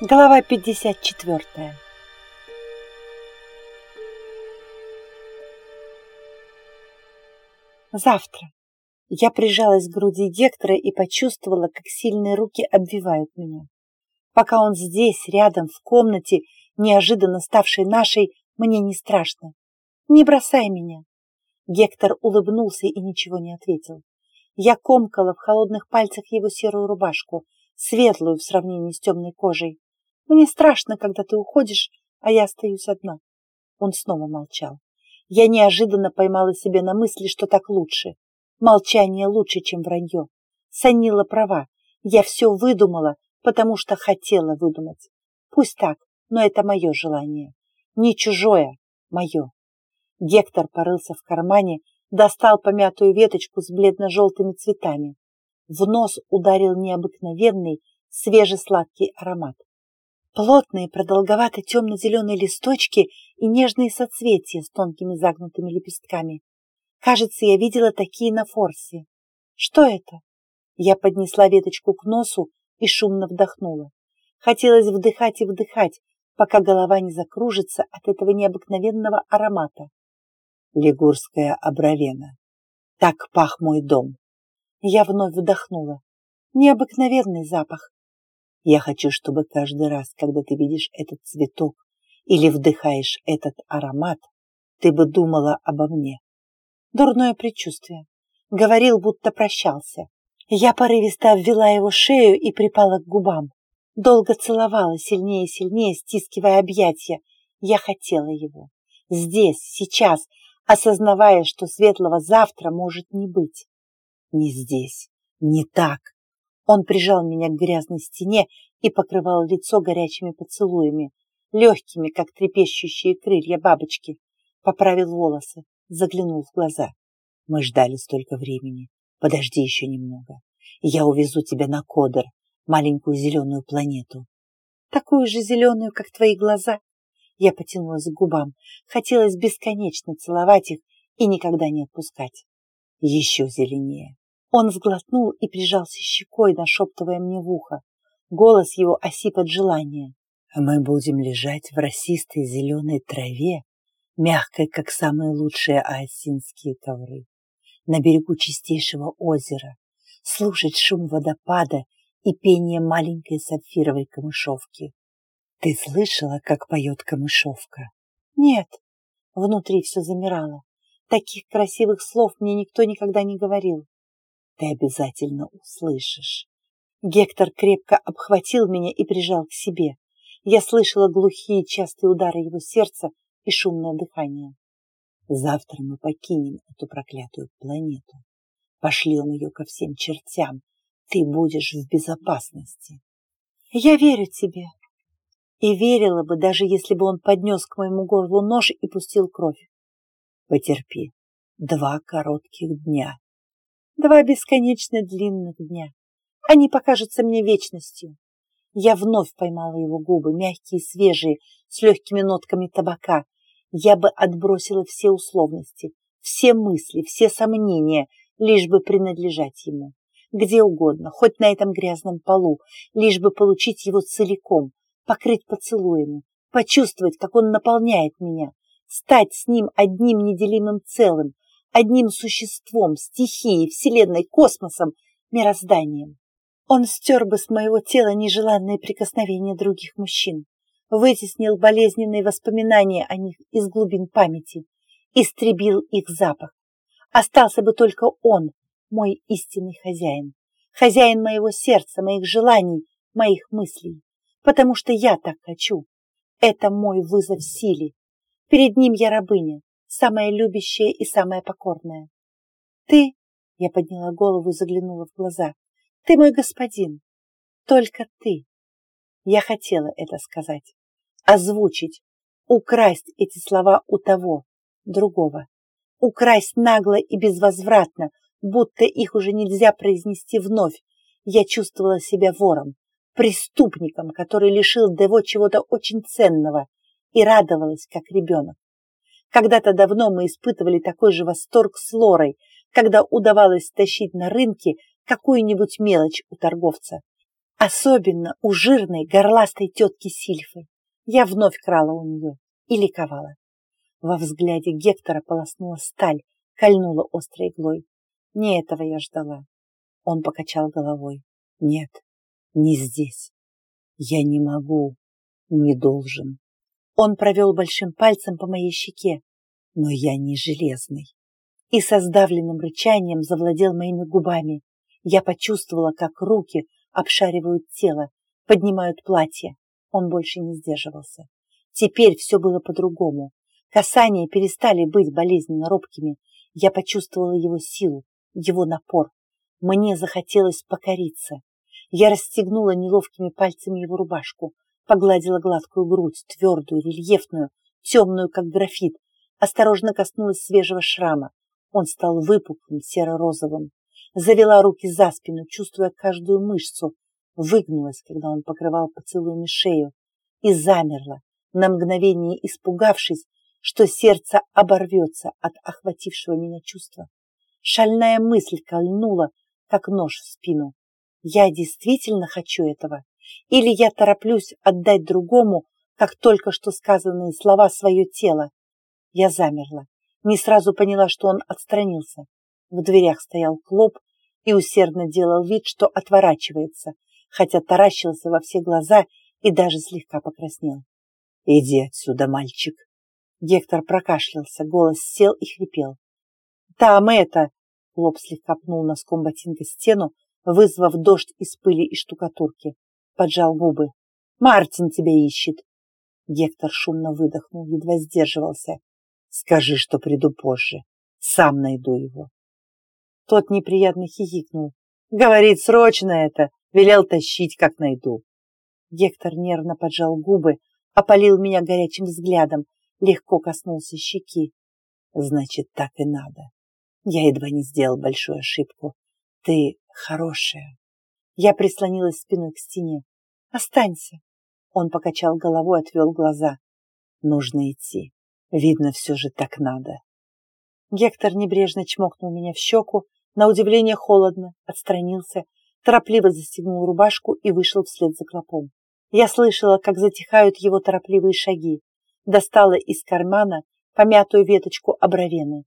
Глава 54 Завтра. Я прижалась к груди Гектора и почувствовала, как сильные руки обвивают меня. Пока он здесь, рядом, в комнате, неожиданно ставшей нашей, мне не страшно. Не бросай меня. Гектор улыбнулся и ничего не ответил. Я комкала в холодных пальцах его серую рубашку, светлую в сравнении с темной кожей. Мне страшно, когда ты уходишь, а я остаюсь одна. Он снова молчал. Я неожиданно поймала себя на мысли, что так лучше. Молчание лучше, чем вранье. Санила права. Я все выдумала, потому что хотела выдумать. Пусть так, но это мое желание. Не чужое, мое. Гектор порылся в кармане, достал помятую веточку с бледно-желтыми цветами. В нос ударил необыкновенный, свежесладкий аромат. Плотные, продолговато-темно-зеленые листочки и нежные соцветия с тонкими загнутыми лепестками. Кажется, я видела такие на форсе. Что это? Я поднесла веточку к носу и шумно вдохнула. Хотелось вдыхать и вдыхать, пока голова не закружится от этого необыкновенного аромата. Лигурская обровена. Так пах мой дом. Я вновь вдохнула. Необыкновенный запах. Я хочу, чтобы каждый раз, когда ты видишь этот цветок или вдыхаешь этот аромат, ты бы думала обо мне. Дурное предчувствие. Говорил, будто прощался. Я порывисто обвела его шею и припала к губам. Долго целовала, сильнее и сильнее, стискивая объятия. Я хотела его. Здесь, сейчас, осознавая, что светлого завтра может не быть. Не здесь, не так, он прижал меня к грязной стене и покрывал лицо горячими поцелуями, легкими, как трепещущие крылья бабочки. Поправил волосы, заглянул в глаза. Мы ждали столько времени. Подожди еще немного. Я увезу тебя на Кодер, маленькую зеленую планету. Такую же зеленую, как твои глаза. Я потянулась к губам. Хотелось бесконечно целовать их и никогда не отпускать. Еще зеленее. Он сглотнул и прижался щекой, нашептывая мне в ухо. Голос его осип от желания. «Мы будем лежать в росистой зеленой траве, мягкой, как самые лучшие аосинские ковры, на берегу чистейшего озера, слушать шум водопада и пение маленькой сапфировой камышовки. Ты слышала, как поет камышовка? Нет. Внутри все замирало. Таких красивых слов мне никто никогда не говорил ты обязательно услышишь. Гектор крепко обхватил меня и прижал к себе. Я слышала глухие частые удары его сердца и шумное дыхание. Завтра мы покинем эту проклятую планету. Пошлем ее ко всем чертям. Ты будешь в безопасности. Я верю тебе. И верила бы, даже если бы он поднес к моему горлу нож и пустил кровь. Потерпи. Два коротких дня, Два бесконечно длинных дня. Они покажутся мне вечностью. Я вновь поймала его губы, мягкие, свежие, с легкими нотками табака. Я бы отбросила все условности, все мысли, все сомнения, лишь бы принадлежать ему. Где угодно, хоть на этом грязном полу, лишь бы получить его целиком, покрыть поцелуями, почувствовать, как он наполняет меня, стать с ним одним неделимым целым, одним существом, стихией, вселенной, космосом, мирозданием. Он стер бы с моего тела нежеланные прикосновения других мужчин, вытеснил болезненные воспоминания о них из глубин памяти, истребил их запах. Остался бы только он, мой истинный хозяин, хозяин моего сердца, моих желаний, моих мыслей, потому что я так хочу. Это мой вызов силе. Перед ним я рабыня, самая любящая и самая покорная. Ты, я подняла голову и заглянула в глаза, ты мой господин, только ты. Я хотела это сказать, озвучить, украсть эти слова у того, другого, украсть нагло и безвозвратно, будто их уже нельзя произнести вновь. Я чувствовала себя вором, преступником, который лишил Дево чего-то очень ценного, и радовалась, как ребенок. Когда-то давно мы испытывали такой же восторг с Лорой, когда удавалось тащить на рынке какую-нибудь мелочь у торговца. Особенно у жирной горластой тетки Сильфы. Я вновь крала у нее и ликовала. Во взгляде Гектора полоснула сталь, кольнула острой иглой. Не этого я ждала. Он покачал головой. Нет, не здесь. Я не могу, не должен. Он провел большим пальцем по моей щеке, но я не железный. И со сдавленным рычанием завладел моими губами. Я почувствовала, как руки обшаривают тело, поднимают платье. Он больше не сдерживался. Теперь все было по-другому. Касания перестали быть болезненно робкими. Я почувствовала его силу, его напор. Мне захотелось покориться. Я расстегнула неловкими пальцами его рубашку, погладила гладкую грудь, твердую, рельефную, темную, как графит, осторожно коснулась свежего шрама. Он стал выпуклым, серо-розовым. Завела руки за спину, чувствуя каждую мышцу. Выгнулась, когда он покрывал поцелуями шею, и замерла, на мгновение испугавшись, что сердце оборвется от охватившего меня чувства. Шальная мысль кольнула, как нож в спину. Я действительно хочу этого? Или я тороплюсь отдать другому, как только что сказанные слова, свое тело? Я замерла, не сразу поняла, что он отстранился. В дверях стоял Клоп и усердно делал вид, что отворачивается, хотя таращился во все глаза и даже слегка покраснел. «Иди отсюда, мальчик!» Гектор прокашлялся, голос сел и хрипел. «Там это!» Лоб слегка пнул носком ботинка стену, вызвав дождь из пыли и штукатурки. Поджал губы. «Мартин тебя ищет!» Гектор шумно выдохнул, едва сдерживался. «Скажи, что приду позже. Сам найду его». Тот неприятно хихикнул. «Говорит, срочно это! Велел тащить, как найду!» Гектор нервно поджал губы, опалил меня горячим взглядом, легко коснулся щеки. Значит, так и надо. Я едва не сделал большую ошибку. Ты хорошая. Я прислонилась спиной к стене. Останься. Он покачал головой, отвел глаза. Нужно идти. Видно, все же так надо. Гектор небрежно чмокнул меня в щеку, на удивление холодно, отстранился, торопливо застегнул рубашку и вышел вслед за клопом. Я слышала, как затихают его торопливые шаги. Достала из кармана помятую веточку обровены,